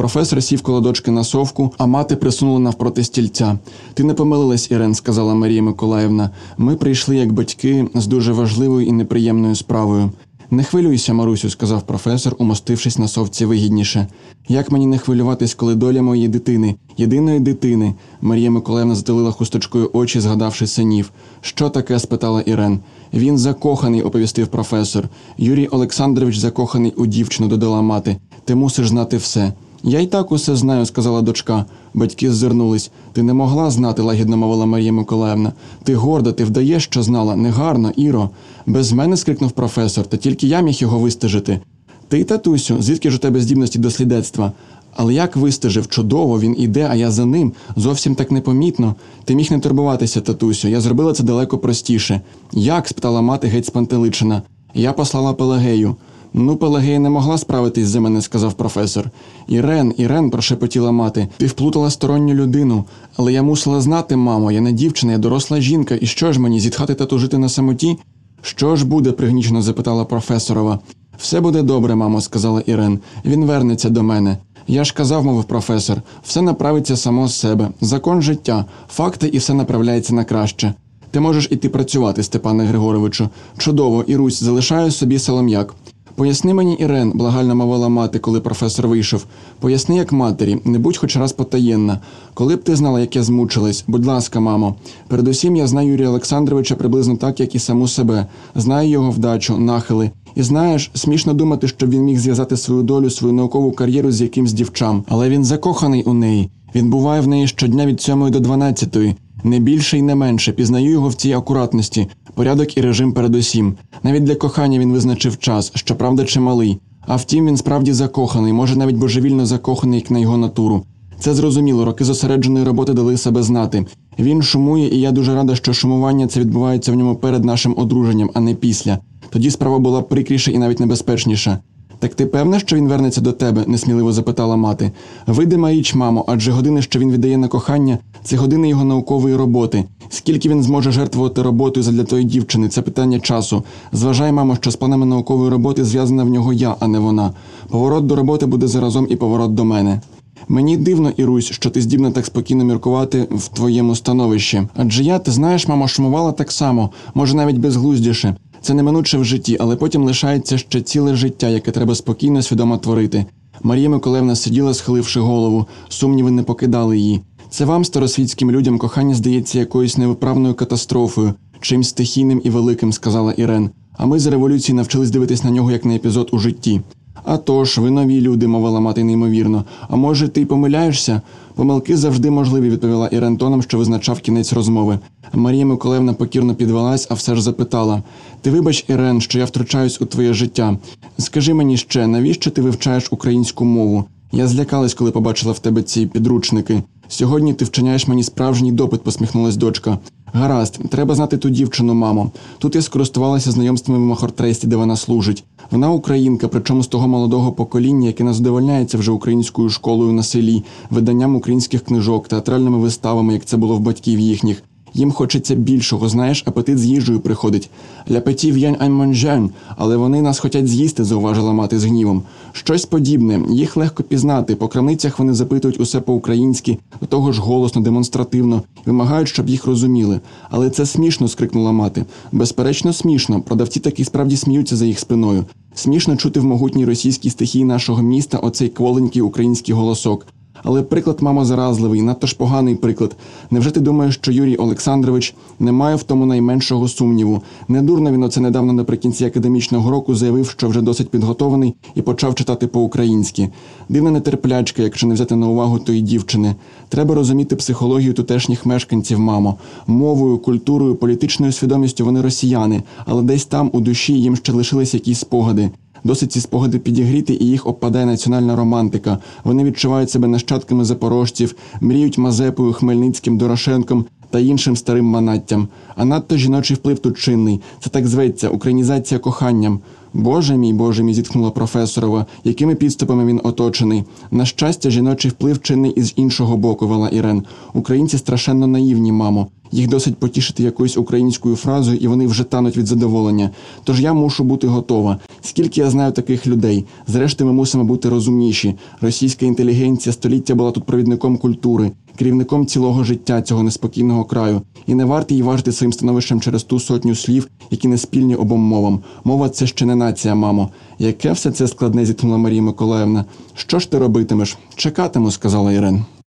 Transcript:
Професор сів коло дочки на совку, а мати присунула навпроти стільця. Ти не помилилась, Ірен, сказала Марія Миколаївна. Ми прийшли як батьки з дуже важливою і неприємною справою. Не хвилюйся, Марусю, сказав професор, умостившись на совці вигідніше. Як мені не хвилюватись, коли доля моєї дитини, єдиної дитини? Марія Миколаївна затулила хусточкою очі, згадавши синів. Що таке? спитала Ірен. Він закоханий, оповістив професор. Юрій Олександрович закоханий у дівчину, додала мати. Ти мусиш знати все. Я й так усе знаю, сказала дочка. Батьки ззирнулись. Ти не могла знати, лагідно мовила Марія Миколаївна. Ти горда, ти вдаєш, що знала. Негарно, Іро. Без мене скрикнув професор, та тільки я міг його вистежити. Ти, татусю, звідки ж у тебе здібності до слідецтва? Але як вистежив, чудово, він іде, а я за ним. Зовсім так непомітно. Ти міг не турбуватися, татусю. Я зробила це далеко простіше. Як? спитала мати геть спантеличена. Я послала Пелагею. Ну, Пелагея не могла справитись за мене, сказав професор. Ірен, Ірен, прошепотіла мати, ти вплутала сторонню людину. Але я мусила знати, мамо, я не дівчина, я доросла жінка, і що ж мені, зітхати та тужити на самоті? Що ж буде? пригнічено запитала професорова. Все буде добре, мамо, сказала Ірен. Він вернеться до мене. Я ж казав, мовив професор, все направиться само з себе. Закон життя, факти і все направляється на краще. Ти можеш іти працювати, Степане Григоровичу. Чудово, Ірусь, залишаю собі солом'як. Поясни мені, Ірен, благально мовила мати, коли професор вийшов. Поясни, як матері, не будь хоч раз потаєнна. Коли б ти знала, як я змучилась, будь ласка, мамо. Передусім я знаю Юрія Олександровича приблизно так, як і саму себе. Знаю його вдачу, нахили. І знаєш, смішно думати, що він міг зв'язати свою долю, свою наукову кар'єру з якимсь дівчам. Але він закоханий у неї. Він буває в неї щодня від 7 до 12. Не більше і не менше. Пізнаю його в цій акуратності, порядок і режим передусім. Навіть для кохання він визначив час, щоправда, чималий. А втім, він справді закоханий, може навіть божевільно закоханий, як на його натуру. Це зрозуміло, роки зосередженої роботи дали себе знати. Він шумує, і я дуже рада, що шумування це відбувається в ньому перед нашим одруженням, а не після. Тоді справа була прикріша і навіть небезпечніша. Так ти певна, що він вернеться до тебе? несміливо запитала мати. Видима річ, мамо, адже години, що він віддає на кохання, це години його наукової роботи. Скільки він зможе жертвувати роботою задля тої дівчини? Це питання часу. Зважай, мамо, що з планами наукової роботи зв'язана в нього я, а не вона. Поворот до роботи буде заразом і поворот до мене. Мені дивно, Ірусь, що ти здібна так спокійно міркувати в твоєму становищі. Адже я, ти знаєш, мамо, шумувала так само, може навіть безглуздіше. Це неминуче в житті, але потім лишається ще ціле життя, яке треба спокійно, свідомо творити. Марія Миколаївна сиділа, схиливши голову, сумніви не покидали її. Це вам, старосвітським людям, кохання здається якоюсь невиправною катастрофою, чимсь стихійним і великим, сказала Ірен. А ми з революції навчились дивитись на нього як на епізод у житті. «А тож, ви нові люди, мовила мати неймовірно. А може, ти й помиляєшся? Помилки завжди можливі, відповіла Ірен тоном, що визначав кінець розмови. Марія Миколаївна покірно підвелась, а все ж запитала: Ти вибач, Ірен, що я втручаюсь у твоє життя. Скажи мені ще, навіщо ти вивчаєш українську мову? Я злякалась, коли побачила в тебе ці підручники. Сьогодні ти вчиняєш мені справжній допит, посміхнулась дочка. Гаразд, треба знати ту дівчину, мамо. Тут я скористувалася знайомствами в Махортресті, де вона служить. Вона українка, причому з того молодого покоління, яке не задовольняється вже українською школою на селі, виданням українських книжок, театральними виставами, як це було в батьків їхніх. Їм хочеться більшого, знаєш, апетит з їжею приходить. Ляпетів янь аймонжен, але вони нас хочуть з'їсти, зауважила мати з гнівом. Щось подібне, їх легко пізнати. По крамницях вони запитують усе по-українськи, до того ж голосно, демонстративно, вимагають, щоб їх розуміли. Але це смішно, скрикнула мати. Безперечно, смішно. Продавці таки справді сміються за їх спиною. Смішно чути в могутній російській стихії нашого міста оцей кволенький український голосок. Але приклад, мамо, заразливий, надто ж поганий приклад. Невже ти думаєш, що Юрій Олександрович не має в тому найменшого сумніву? Недурно він оце недавно наприкінці академічного року заявив, що вже досить підготований і почав читати по-українськи. Дивна нетерплячка, якщо не взяти на увагу тої дівчини. Треба розуміти психологію тутешніх мешканців, мамо. Мовою, культурою, політичною свідомістю вони росіяни, але десь там у душі їм ще лишились якісь спогади. Досить ці спогади підігріти, і їх обпадає національна романтика. Вони відчувають себе нащадками запорожців, мріють Мазепою, Хмельницьким, Дорошенком та іншим старим манаттям. А надто жіночий вплив тут чинний. Це так зветься українізація коханням. Боже мій, Боже мій, зітхнула професорова, якими підступами він оточений. На щастя, жіночий вплив чинний із іншого боку, вела Ірен. Українці страшенно наївні, мамо. Їх досить потішити якоюсь українською фразою, і вони вже тануть від задоволення. Тож я мушу бути готова. Скільки я знаю таких людей? Зрештою, ми мусимо бути розумніші. Російська інтелігенція століття була тут провідником культури, керівником цілого життя цього неспокійного краю. І не варто їй важити своїм становищем через ту сотню слів, які не спільні обом мовам. Мова це ще не нація, мамо. Яке все це складне, зітхнула Марія Миколаївна. Що ж ти робитимеш? Чекатиму, сказала Ірен.